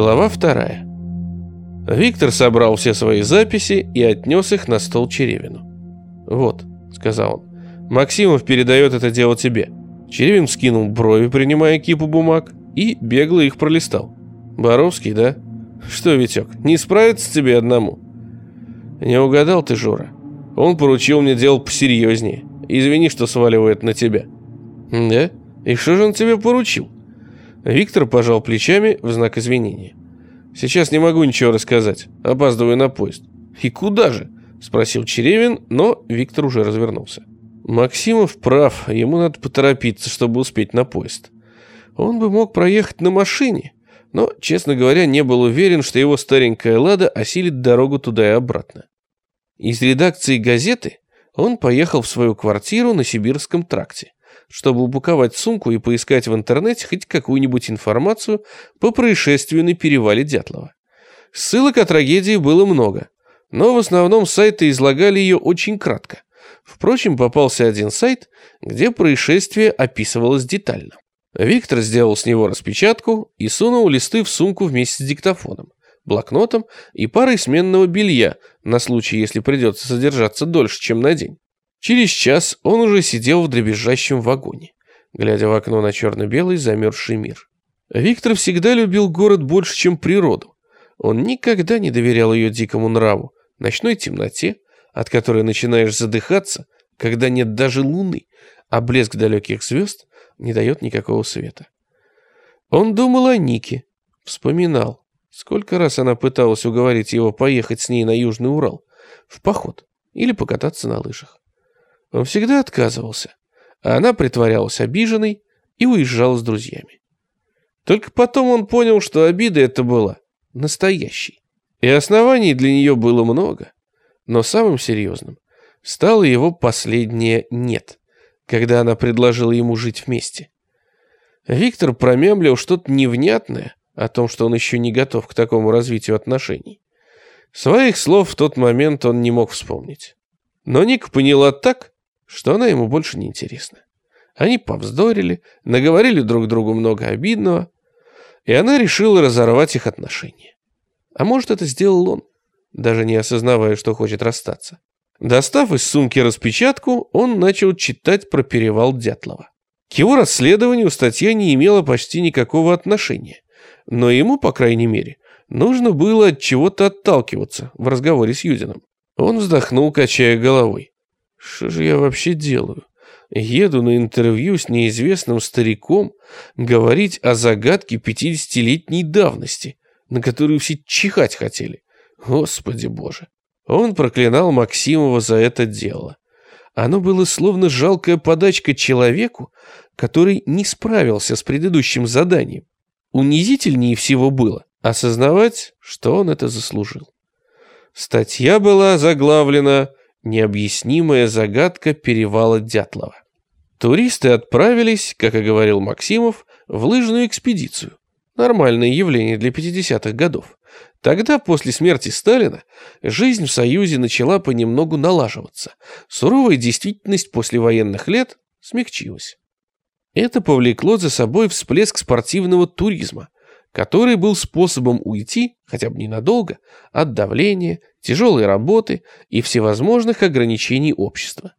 Глава вторая. Виктор собрал все свои записи и отнес их на стол Черевину. «Вот», — сказал он, — «Максимов передает это дело тебе». Черевин скинул брови, принимая кипу бумаг, и бегло их пролистал. «Боровский, да? Что, Витек, не справится тебе одному?» «Не угадал ты, Жора. Он поручил мне дело посерьезнее. Извини, что сваливает на тебя». «Да? И что же он тебе поручил?» Виктор пожал плечами в знак извинения. «Сейчас не могу ничего рассказать. Опаздываю на поезд». «И куда же?» – спросил Черевин, но Виктор уже развернулся. Максимов прав, ему надо поторопиться, чтобы успеть на поезд. Он бы мог проехать на машине, но, честно говоря, не был уверен, что его старенькая «Лада» осилит дорогу туда и обратно. Из редакции газеты он поехал в свою квартиру на Сибирском тракте, чтобы упаковать сумку и поискать в интернете хоть какую-нибудь информацию по происшествию на перевале Дятлова. Ссылок о трагедии было много, но в основном сайты излагали ее очень кратко. Впрочем, попался один сайт, где происшествие описывалось детально. Виктор сделал с него распечатку и сунул листы в сумку вместе с диктофоном, блокнотом и парой сменного белья на случай, если придется содержаться дольше, чем на день. Через час он уже сидел в дребезжащем вагоне, глядя в окно на черно-белый замерзший мир. Виктор всегда любил город больше, чем природу. Он никогда не доверял ее дикому нраву, ночной темноте, от которой начинаешь задыхаться, когда нет даже луны, а блеск далеких звезд не дает никакого света. Он думал о Нике, вспоминал, сколько раз она пыталась уговорить его поехать с ней на Южный Урал, в поход или покататься на лыжах. Он всегда отказывался, а она притворялась обиженной и уезжала с друзьями. Только потом он понял, что обида это была настоящей. И оснований для нее было много. Но самым серьезным стало его последнее «нет», когда она предложила ему жить вместе. Виктор промямлил что-то невнятное о том, что он еще не готов к такому развитию отношений. Своих слов в тот момент он не мог вспомнить. Но Ника поняла так, что она ему больше не интересна. Они повздорили, наговорили друг другу много обидного, и она решила разорвать их отношения. А может, это сделал он, даже не осознавая, что хочет расстаться. Достав из сумки распечатку, он начал читать про перевал Дятлова. К его расследованию статья не имела почти никакого отношения, но ему, по крайней мере, нужно было от чего-то отталкиваться в разговоре с Юдином. Он вздохнул, качая головой. Что же я вообще делаю? Еду на интервью с неизвестным стариком говорить о загадке пятидесятилетней давности, на которую все чихать хотели. Господи боже. Он проклинал Максимова за это дело. Оно было словно жалкая подачка человеку, который не справился с предыдущим заданием. Унизительнее всего было осознавать, что он это заслужил. Статья была заглавлена Необъяснимая загадка перевала Дятлова. Туристы отправились, как и говорил Максимов, в лыжную экспедицию. Нормальное явление для 50-х годов. Тогда, после смерти Сталина, жизнь в Союзе начала понемногу налаживаться. Суровая действительность после военных лет смягчилась. Это повлекло за собой всплеск спортивного туризма – который был способом уйти, хотя бы ненадолго, от давления, тяжелой работы и всевозможных ограничений общества.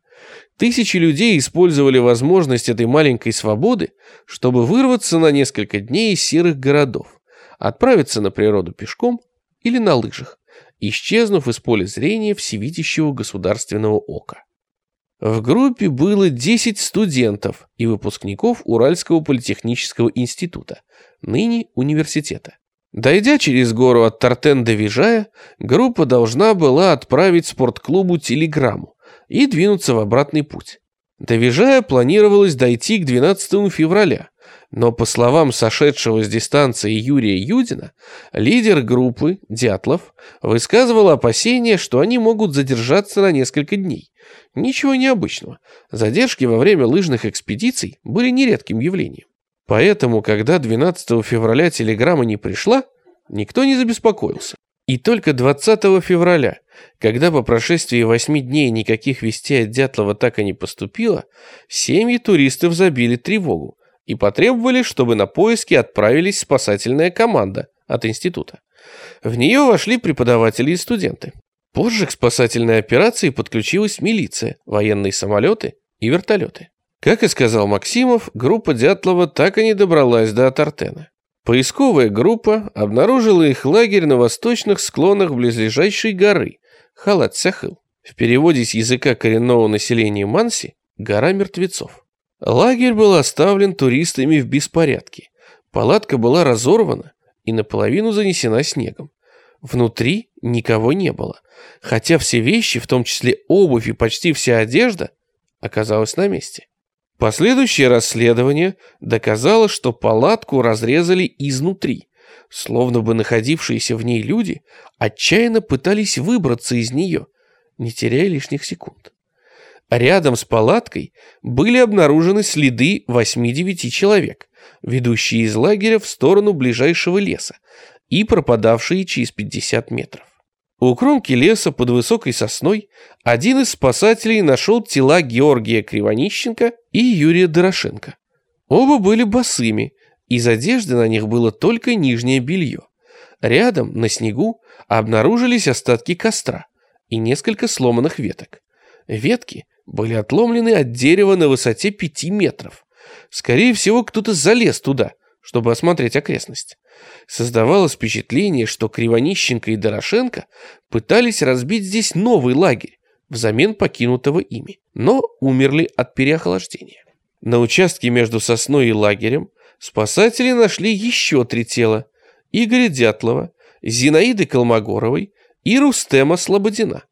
Тысячи людей использовали возможность этой маленькой свободы, чтобы вырваться на несколько дней из серых городов, отправиться на природу пешком или на лыжах, исчезнув из поля зрения всевидящего государственного ока. В группе было 10 студентов и выпускников Уральского политехнического института, ныне университета. Дойдя через гору от Тартен до Вижая, группа должна была отправить спортклубу телеграмму и двинуться в обратный путь. До Вижая планировалось дойти к 12 февраля, но по словам сошедшего с дистанции Юрия Юдина, лидер группы, Дятлов, высказывал опасения, что они могут задержаться на несколько дней. Ничего необычного. Задержки во время лыжных экспедиций были нередким явлением. Поэтому, когда 12 февраля телеграмма не пришла, никто не забеспокоился. И только 20 февраля, когда по прошествии восьми дней никаких вестей от Дятлова так и не поступило, семьи туристов забили тревогу и потребовали, чтобы на поиски отправились спасательная команда, от института. В нее вошли преподаватели и студенты. Позже к спасательной операции подключилась милиция, военные самолеты и вертолеты. Как и сказал Максимов, группа Дятлова так и не добралась до Атартена. Поисковая группа обнаружила их лагерь на восточных склонах близлежащей горы Халат-Сяхыл. В переводе с языка коренного населения Манси «Гора мертвецов». Лагерь был оставлен туристами в беспорядке. Палатка была разорвана и наполовину занесена снегом. Внутри никого не было, хотя все вещи, в том числе обувь и почти вся одежда, оказалась на месте. Последующее расследование доказало, что палатку разрезали изнутри, словно бы находившиеся в ней люди отчаянно пытались выбраться из нее, не теряя лишних секунд. Рядом с палаткой были обнаружены следы 8-9 человек, ведущие из лагеря в сторону ближайшего леса и пропадавшие через 50 метров. У кромки леса под высокой сосной один из спасателей нашел тела Георгия Кривонищенко и Юрия Дорошенко. Оба были босыми, из одежды на них было только нижнее белье. Рядом, на снегу, обнаружились остатки костра и несколько сломанных веток. Ветки были отломлены от дерева на высоте 5 метров. Скорее всего, кто-то залез туда, чтобы осмотреть окрестность. Создавалось впечатление, что Кривонищенко и Дорошенко пытались разбить здесь новый лагерь взамен покинутого ими, но умерли от переохлаждения. На участке между сосной и лагерем спасатели нашли еще три тела – Игоря Дятлова, Зинаиды Колмогоровой и Рустема Слободина.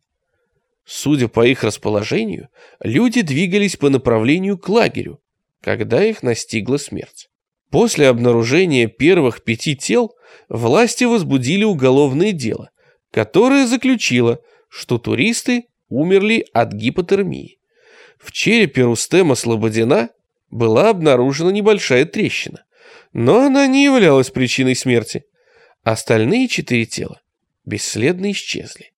Судя по их расположению, люди двигались по направлению к лагерю, когда их настигла смерть. После обнаружения первых пяти тел власти возбудили уголовное дело, которое заключило, что туристы умерли от гипотермии. В черепе Рустема Слободина была обнаружена небольшая трещина, но она не являлась причиной смерти. Остальные четыре тела бесследно исчезли.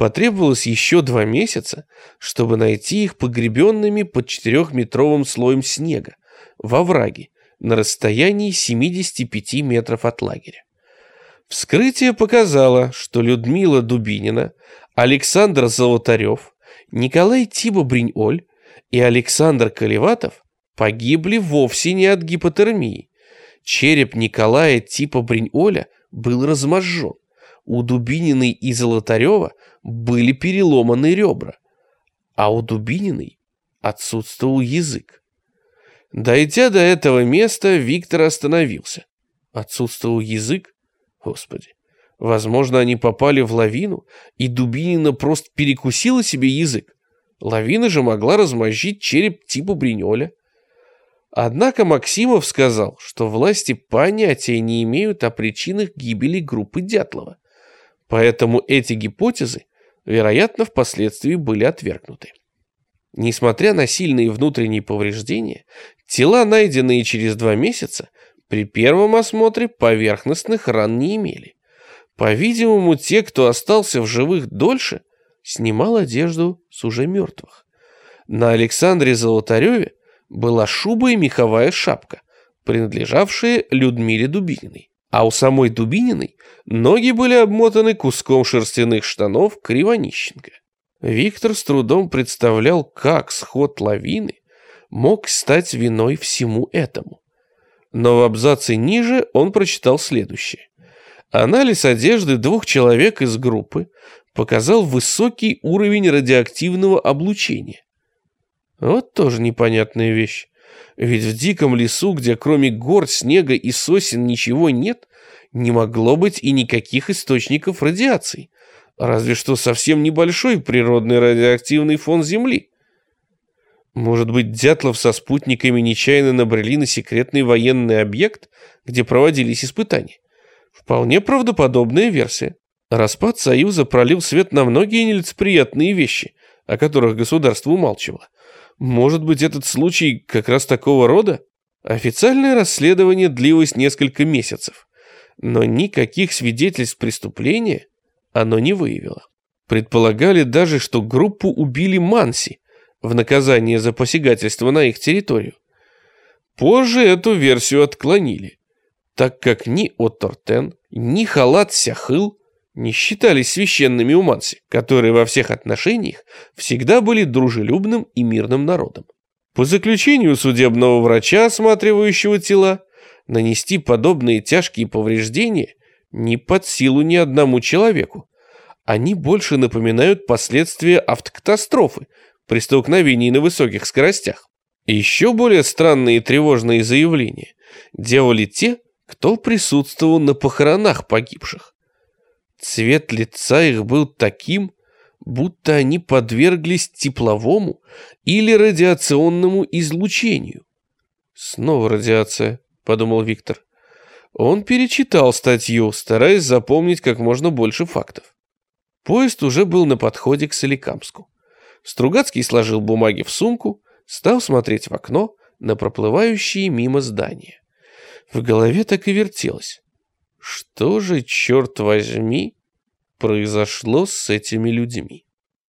Потребовалось еще два месяца, чтобы найти их погребенными под четырехметровым слоем снега во враге, на расстоянии 75 метров от лагеря. Вскрытие показало, что Людмила Дубинина, Александр Золотарев, Николай Тиба Бриньоль и Александр Колеватов погибли вовсе не от гипотермии. Череп Николая Типа Бриньоля был разможжен. У Дубининой и Золотарева были переломаны ребра, а у Дубининой отсутствовал язык. Дойдя до этого места, Виктор остановился. Отсутствовал язык? Господи. Возможно, они попали в лавину, и Дубинина просто перекусила себе язык. Лавина же могла размозжить череп типа Бринёля. Однако Максимов сказал, что власти понятия не имеют о причинах гибели группы Дятлова. Поэтому эти гипотезы, вероятно, впоследствии были отвергнуты. Несмотря на сильные внутренние повреждения, тела, найденные через два месяца, при первом осмотре поверхностных ран не имели. По-видимому, те, кто остался в живых дольше, снимал одежду с уже мертвых. На Александре Золотареве была шуба и меховая шапка, принадлежавшие Людмиле Дубининой. А у самой Дубининой ноги были обмотаны куском шерстяных штанов Кривонищенко. Виктор с трудом представлял, как сход лавины мог стать виной всему этому. Но в абзаце ниже он прочитал следующее. Анализ одежды двух человек из группы показал высокий уровень радиоактивного облучения. Вот тоже непонятная вещь. Ведь в диком лесу, где кроме гор, снега и сосен ничего нет, не могло быть и никаких источников радиации разве что совсем небольшой природный радиоактивный фон Земли. Может быть, Дятлов со спутниками нечаянно набрели на секретный военный объект, где проводились испытания? Вполне правдоподобная версия. Распад Союза пролил свет на многие нелицеприятные вещи, о которых государство умалчивало. Может быть, этот случай как раз такого рода? Официальное расследование длилось несколько месяцев, но никаких свидетельств преступления оно не выявило. Предполагали даже, что группу убили Манси в наказание за посягательство на их территорию. Позже эту версию отклонили, так как ни Оттортен, ни халат Сяхыл не считались священными у Манси, которые во всех отношениях всегда были дружелюбным и мирным народом. По заключению судебного врача, осматривающего тела, нанести подобные тяжкие повреждения не под силу ни одному человеку. Они больше напоминают последствия автокатастрофы при столкновении на высоких скоростях. Еще более странные и тревожные заявления делали те, кто присутствовал на похоронах погибших. Цвет лица их был таким, будто они подверглись тепловому или радиационному излучению. Снова радиация, подумал Виктор. Он перечитал статью, стараясь запомнить как можно больше фактов. Поезд уже был на подходе к Соликамску. Стругацкий сложил бумаги в сумку, стал смотреть в окно на проплывающие мимо здания. В голове так и вертелось. Что же, черт возьми, произошло с этими людьми?